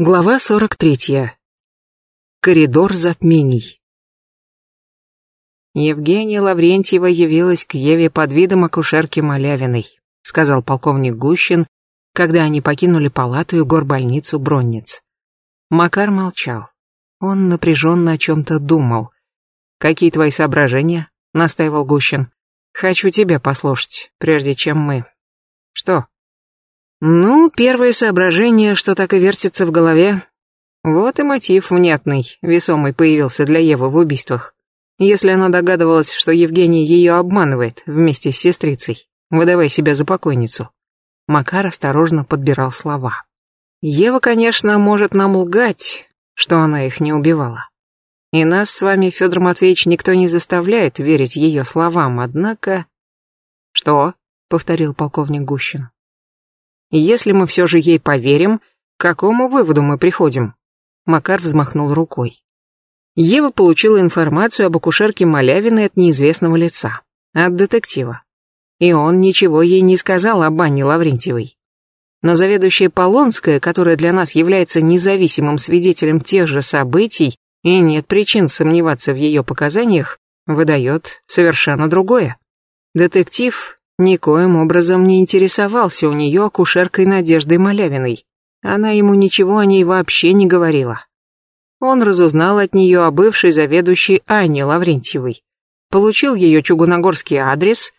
Глава 43. Коридор затмений. Евгения Лаврентьева явилась к Еве под видом акушерки Малявиной, сказал полковник Гущин, когда они покинули палату и горбольницу Бронниц. Макар молчал. Он напряженно о чем-то думал. «Какие твои соображения?» — настаивал Гущин. «Хочу тебя послушать, прежде чем мы...» «Что?» Ну, первое соображение, что так и вертится в голове. Вот и мотив внятный, весомый появился для Евы в убийствах. Если она догадывалась, что Евгений ее обманывает вместе с сестрицей, выдавая себя за покойницу. Макар осторожно подбирал слова. Ева, конечно, может нам лгать, что она их не убивала. И нас с вами, Федор Матвеевич, никто не заставляет верить ее словам, однако... Что? — повторил полковник Гущин. Если мы все же ей поверим, к какому выводу мы приходим? Макар взмахнул рукой. Ева получила информацию об акушерке Малявиной от неизвестного лица, от детектива. И он ничего ей не сказал об Анне Лаврентьевой. Но заведующая Полонская, которая для нас является независимым свидетелем тех же событий, и нет причин сомневаться в ее показаниях, выдает совершенно другое. Детектив никоим образом не интересовался у нее акушеркой Надеждой Малявиной. Она ему ничего о ней вообще не говорила. Он разузнал от нее о бывшей заведующей Анне Лаврентьевой, получил ее чугуногорский адрес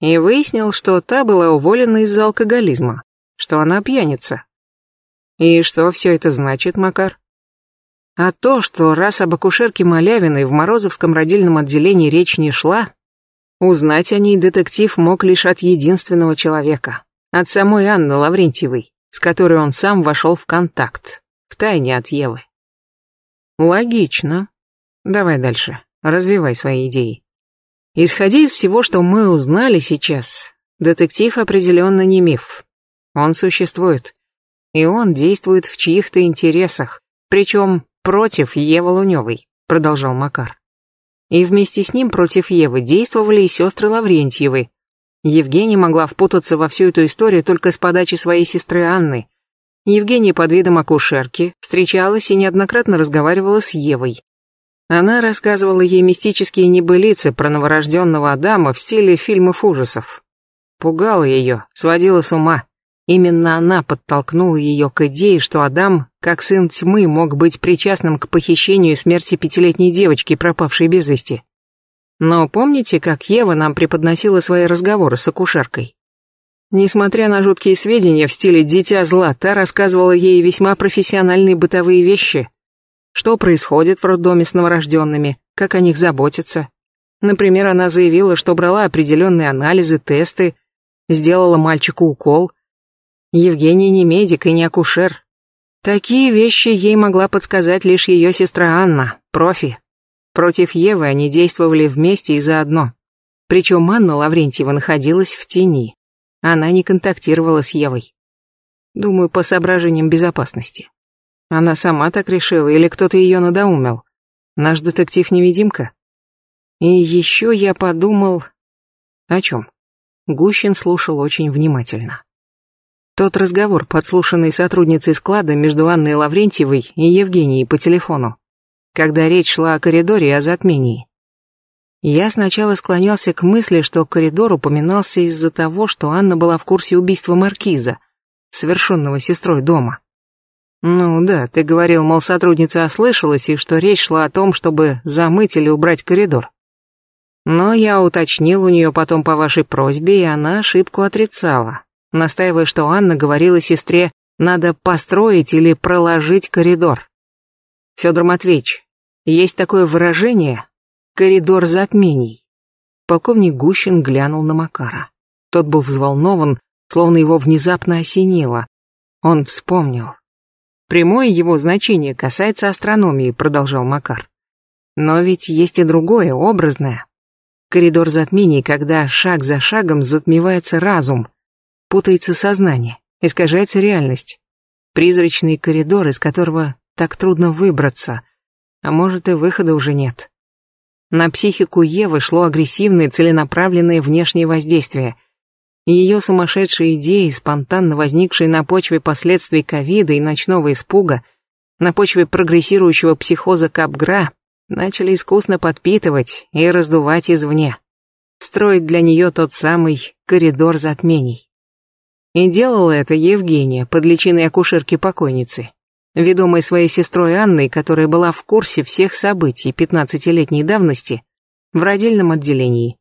и выяснил, что та была уволена из-за алкоголизма, что она пьяница. И что все это значит, Макар? А то, что раз об акушерке Малявиной в Морозовском родильном отделении речь не шла, Узнать о ней детектив мог лишь от единственного человека, от самой Анны Лаврентьевой, с которой он сам вошел в контакт, втайне от Евы. Логично. Давай дальше, развивай свои идеи. Исходя из всего, что мы узнали сейчас, детектив определенно не миф. Он существует. И он действует в чьих-то интересах, причем против Евы Луневой, продолжал Макар. И вместе с ним против Евы действовали и сестры Лаврентьевы. Евгения могла впутаться во всю эту историю только с подачи своей сестры Анны. Евгения под видом акушерки встречалась и неоднократно разговаривала с Евой. Она рассказывала ей мистические небылицы про новорожденного Адама в стиле фильмов ужасов. Пугала ее, сводила с ума. Именно она подтолкнула ее к идее, что Адам, как сын тьмы, мог быть причастным к похищению и смерти пятилетней девочки, пропавшей без вести. Но помните, как Ева нам преподносила свои разговоры с акушеркой? Несмотря на жуткие сведения в стиле «дитя зла», та рассказывала ей весьма профессиональные бытовые вещи. Что происходит в роддоме с новорожденными, как о них заботятся. Например, она заявила, что брала определенные анализы, тесты, сделала мальчику укол, Евгений не медик и не акушер. Такие вещи ей могла подсказать лишь ее сестра Анна, профи. Против Евы они действовали вместе и заодно. Причем Анна Лаврентьева находилась в тени. Она не контактировала с Евой. Думаю, по соображениям безопасности. Она сама так решила или кто-то ее надоумел. Наш детектив-невидимка. И еще я подумал... О чем? Гущин слушал очень внимательно. Тот разговор, подслушанный сотрудницей склада между Анной Лаврентьевой и Евгенией по телефону, когда речь шла о коридоре о затмении. Я сначала склонялся к мысли, что коридор упоминался из-за того, что Анна была в курсе убийства Маркиза, совершенного сестрой дома. Ну да, ты говорил, мол, сотрудница ослышалась, и что речь шла о том, чтобы замыть или убрать коридор. Но я уточнил у нее потом по вашей просьбе, и она ошибку отрицала настаивая, что Анна говорила сестре, надо построить или проложить коридор. Федор Матвеевич, есть такое выражение «коридор затмений». Полковник Гущин глянул на Макара. Тот был взволнован, словно его внезапно осенило. Он вспомнил. Прямое его значение касается астрономии, продолжал Макар. Но ведь есть и другое, образное. Коридор затмений, когда шаг за шагом затмевается разум, путается сознание, искажается реальность. Призрачный коридор, из которого так трудно выбраться, а может и выхода уже нет. На психику Евы шло агрессивное, целенаправленное внешнее воздействие. Ее сумасшедшие идеи, спонтанно возникшие на почве последствий ковида и ночного испуга, на почве прогрессирующего психоза Капгра, начали искусно подпитывать и раздувать извне. Строить для нее тот самый коридор затмений. И делала это Евгения под личиной акушерки покойницы, ведомой своей сестрой Анной, которая была в курсе всех событий пятнадцатилетней давности в родильном отделении.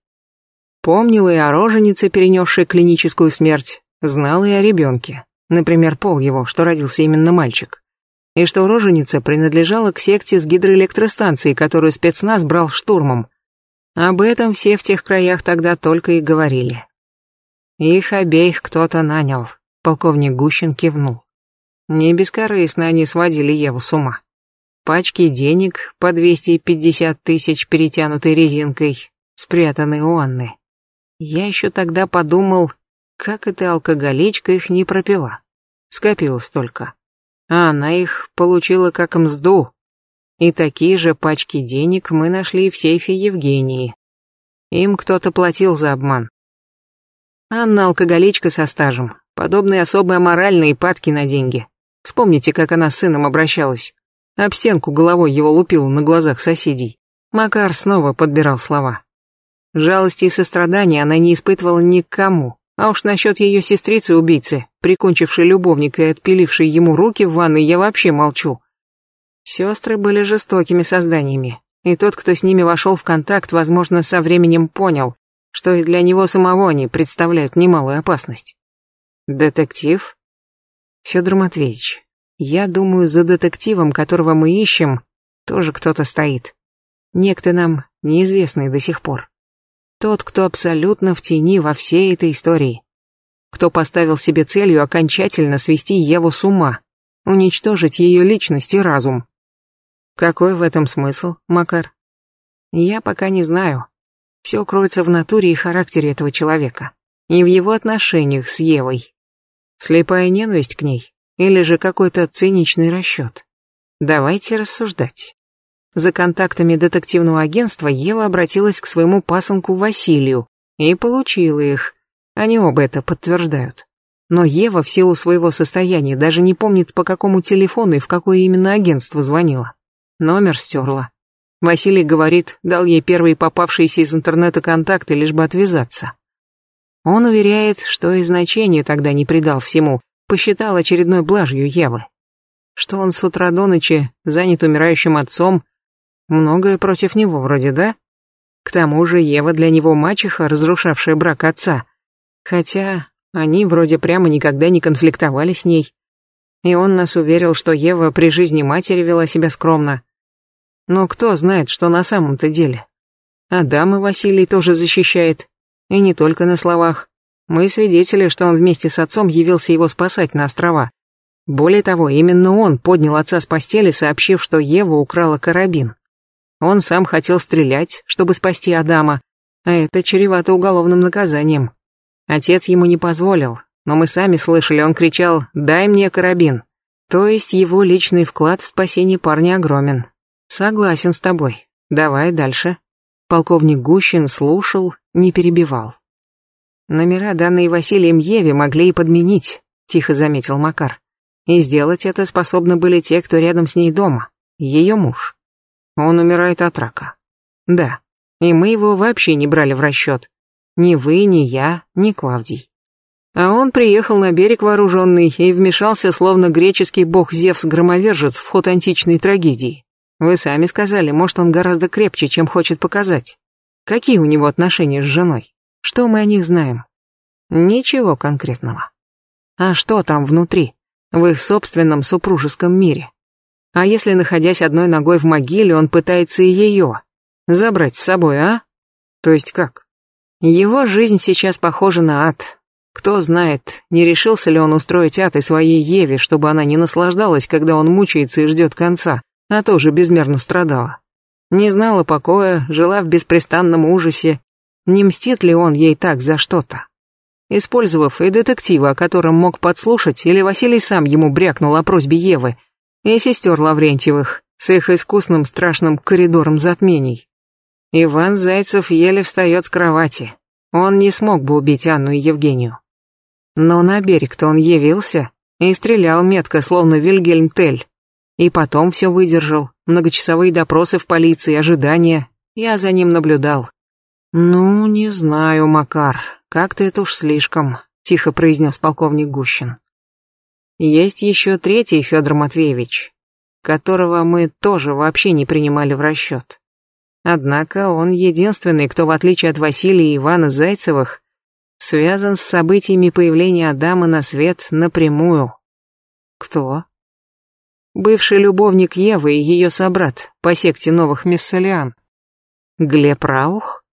Помнила и о роженице, перенесшей клиническую смерть, знала и о ребенке, например, пол его, что родился именно мальчик, и что роженица принадлежала к секте с гидроэлектростанцией, которую спецназ брал штурмом. Об этом все в тех краях тогда только и говорили. Их обеих кто-то нанял, полковник Гущин кивнул. Не бескорыстно они сводили Еву с ума. Пачки денег по 250 тысяч, перетянутой резинкой, спрятанные у Анны. Я еще тогда подумал, как эта алкоголичка их не пропила. Скопила столько. А она их получила как мзду. И такие же пачки денег мы нашли в сейфе Евгении. Им кто-то платил за обман. Анна алкоголичка со стажем. Подобные особые моральные падки на деньги. Вспомните, как она с сыном обращалась. Об стенку головой его лупила на глазах соседей. Макар снова подбирал слова. Жалости и сострадания она не испытывала ни к кому. А уж насчет ее сестрицы-убийцы, прикончившей любовника и отпилившей ему руки в ванной, я вообще молчу. Сестры были жестокими созданиями, и тот, кто с ними вошел в контакт, возможно, со временем понял, что и для него самого они представляют немалую опасность. Детектив? Федор Матвеевич, я думаю, за детективом, которого мы ищем, тоже кто-то стоит. Некто нам неизвестный до сих пор. Тот, кто абсолютно в тени во всей этой истории. Кто поставил себе целью окончательно свести Еву с ума, уничтожить ее личность и разум. Какой в этом смысл, Макар? Я пока не знаю. Все кроется в натуре и характере этого человека. И в его отношениях с Евой. Слепая ненависть к ней? Или же какой-то циничный расчет? Давайте рассуждать. За контактами детективного агентства Ева обратилась к своему пасынку Василию и получила их. Они оба это подтверждают. Но Ева в силу своего состояния даже не помнит, по какому телефону и в какое именно агентство звонила. Номер стерла. Василий говорит, дал ей первые попавшиеся из интернета контакты, лишь бы отвязаться. Он уверяет, что и значения тогда не придал всему, посчитал очередной блажью Евы. Что он с утра до ночи занят умирающим отцом, Многое против него вроде, да? К тому же Ева для него мачеха, разрушавшая брак отца. Хотя они вроде прямо никогда не конфликтовали с ней. И он нас уверил, что Ева при жизни матери вела себя скромно. Но кто знает, что на самом-то деле? Адам и Василий тоже защищает. И не только на словах. Мы свидетели, что он вместе с отцом явился его спасать на острова. Более того, именно он поднял отца с постели, сообщив, что Ева украла карабин. Он сам хотел стрелять, чтобы спасти Адама, а это чревато уголовным наказанием. Отец ему не позволил, но мы сами слышали, он кричал «Дай мне карабин». То есть его личный вклад в спасение парня огромен. Согласен с тобой. Давай дальше. Полковник Гущин слушал, не перебивал. Номера, данные Василием Еве, могли и подменить, тихо заметил Макар. И сделать это способны были те, кто рядом с ней дома, ее муж. Он умирает от рака. Да, и мы его вообще не брали в расчет. Ни вы, ни я, ни Клавдий. А он приехал на берег вооруженный и вмешался, словно греческий бог Зевс-громовержец в ход античной трагедии. Вы сами сказали, может, он гораздо крепче, чем хочет показать. Какие у него отношения с женой? Что мы о них знаем? Ничего конкретного. А что там внутри, в их собственном супружеском мире? А если, находясь одной ногой в могиле, он пытается ее забрать с собой, а? То есть как? Его жизнь сейчас похожа на ад. Кто знает, не решился ли он устроить ад и своей Еве, чтобы она не наслаждалась, когда он мучается и ждет конца, а тоже безмерно страдала. Не знала покоя, жила в беспрестанном ужасе. Не мстит ли он ей так за что-то? Использовав и детектива, о котором мог подслушать, или Василий сам ему брякнул о просьбе Евы, и сестер Лаврентьевых с их искусным страшным коридором затмений. Иван Зайцев еле встает с кровати. он не смог бы убить Анну и Евгению. Но на берег-то он явился и стрелял метко, словно Вильгельм Тель. И потом все выдержал, многочасовые допросы в полиции, ожидания. Я за ним наблюдал. «Ну, не знаю, Макар, как-то это уж слишком», — тихо произнес полковник Гущин. «Есть еще третий Федор Матвеевич, которого мы тоже вообще не принимали в расчет. Однако он единственный, кто, в отличие от Василия и Ивана Зайцевых, связан с событиями появления Адама на свет напрямую. Кто? Бывший любовник Евы и ее собрат по секте новых Мессалиан. Глеб Раух?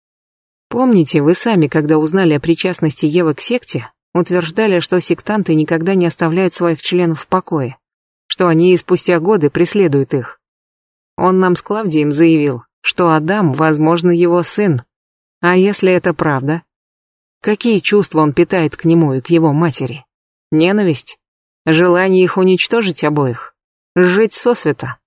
Помните, вы сами, когда узнали о причастности Евы к секте, утверждали, что сектанты никогда не оставляют своих членов в покое, что они и спустя годы преследуют их. Он нам с Клавдием заявил, что Адам, возможно, его сын. А если это правда? Какие чувства он питает к нему и к его матери? Ненависть? Желание их уничтожить обоих? Жить сосвета?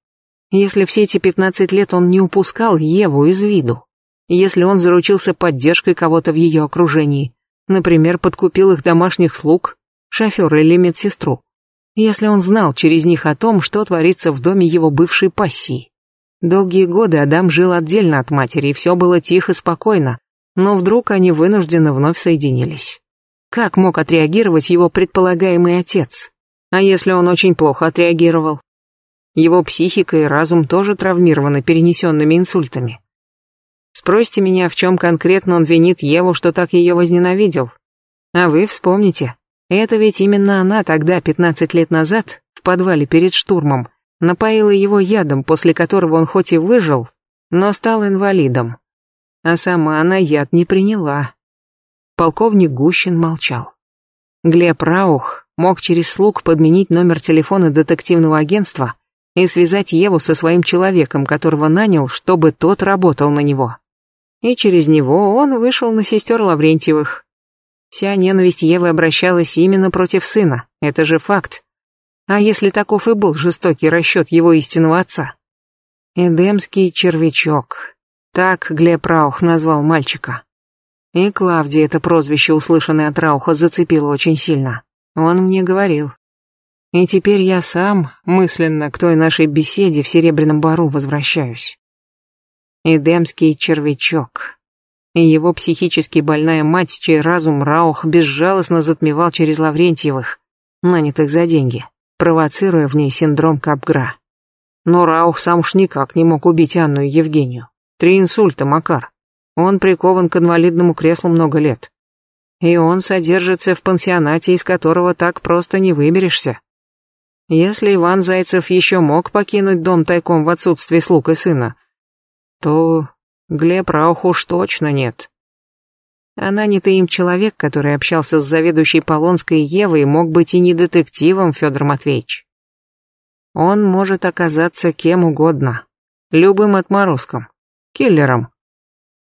Если все эти пятнадцать лет он не упускал Еву из виду? если он заручился поддержкой кого-то в ее окружении, например, подкупил их домашних слуг, шофера или медсестру, если он знал через них о том, что творится в доме его бывшей пассии. Долгие годы Адам жил отдельно от матери, и все было тихо, спокойно, но вдруг они вынуждены вновь соединились. Как мог отреагировать его предполагаемый отец? А если он очень плохо отреагировал? Его психика и разум тоже травмированы перенесенными инсультами. Спросите меня, в чем конкретно он винит Еву, что так ее возненавидел. А вы вспомните, это ведь именно она тогда, 15 лет назад, в подвале перед штурмом, напоила его ядом, после которого он хоть и выжил, но стал инвалидом. А сама она яд не приняла. Полковник Гущин молчал. Глеб Раух мог через слуг подменить номер телефона детективного агентства и связать Еву со своим человеком, которого нанял, чтобы тот работал на него и через него он вышел на сестер Лаврентьевых. Вся ненависть Евы обращалась именно против сына, это же факт. А если таков и был жестокий расчет его истинного отца? Эдемский червячок. Так Глеб Раух назвал мальчика. И Клавдия это прозвище, услышанное от Рауха, зацепило очень сильно. Он мне говорил. И теперь я сам, мысленно, к той нашей беседе в Серебряном Бару возвращаюсь. Эдемский червячок. И его психически больная мать, чей разум Раух безжалостно затмевал через Лаврентьевых, нанятых за деньги, провоцируя в ней синдром Капгра. Но Раух сам уж никак не мог убить Анну и Евгению. Три инсульта, Макар. Он прикован к инвалидному креслу много лет. И он содержится в пансионате, из которого так просто не выберешься. Если Иван Зайцев еще мог покинуть дом тайком в отсутствие слуг и сына, то Глеб Раух уж точно нет. Она не ты им человек, который общался с заведующей Полонской Евой, мог быть и не детективом, Федор Матвеевич. Он может оказаться кем угодно, любым отморозком, киллером.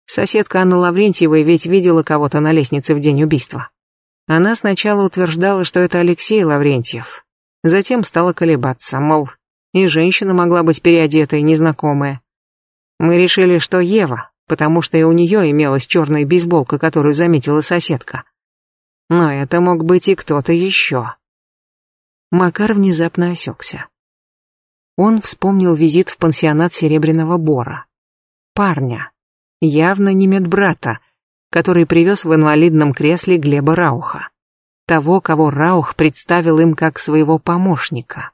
Соседка Анна Лаврентьева ведь видела кого-то на лестнице в день убийства. Она сначала утверждала, что это Алексей Лаврентьев, затем стала колебаться, мол, и женщина могла быть переодетая, незнакомая. Мы решили, что Ева, потому что и у нее имелась черная бейсболка, которую заметила соседка. Но это мог быть и кто-то еще. Макар внезапно осекся. Он вспомнил визит в пансионат Серебряного Бора. Парня, явно не медбрата, который привез в инвалидном кресле Глеба Рауха. Того, кого Раух представил им как своего помощника.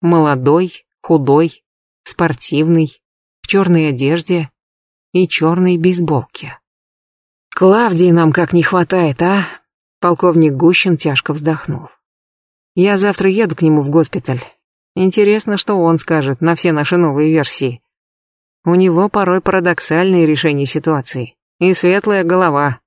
Молодой, худой, спортивный, черной одежде и черной бейсболке. «Клавдии нам как не хватает, а?» Полковник Гущин тяжко вздохнул. «Я завтра еду к нему в госпиталь. Интересно, что он скажет на все наши новые версии. У него порой парадоксальные решения ситуации и светлая голова,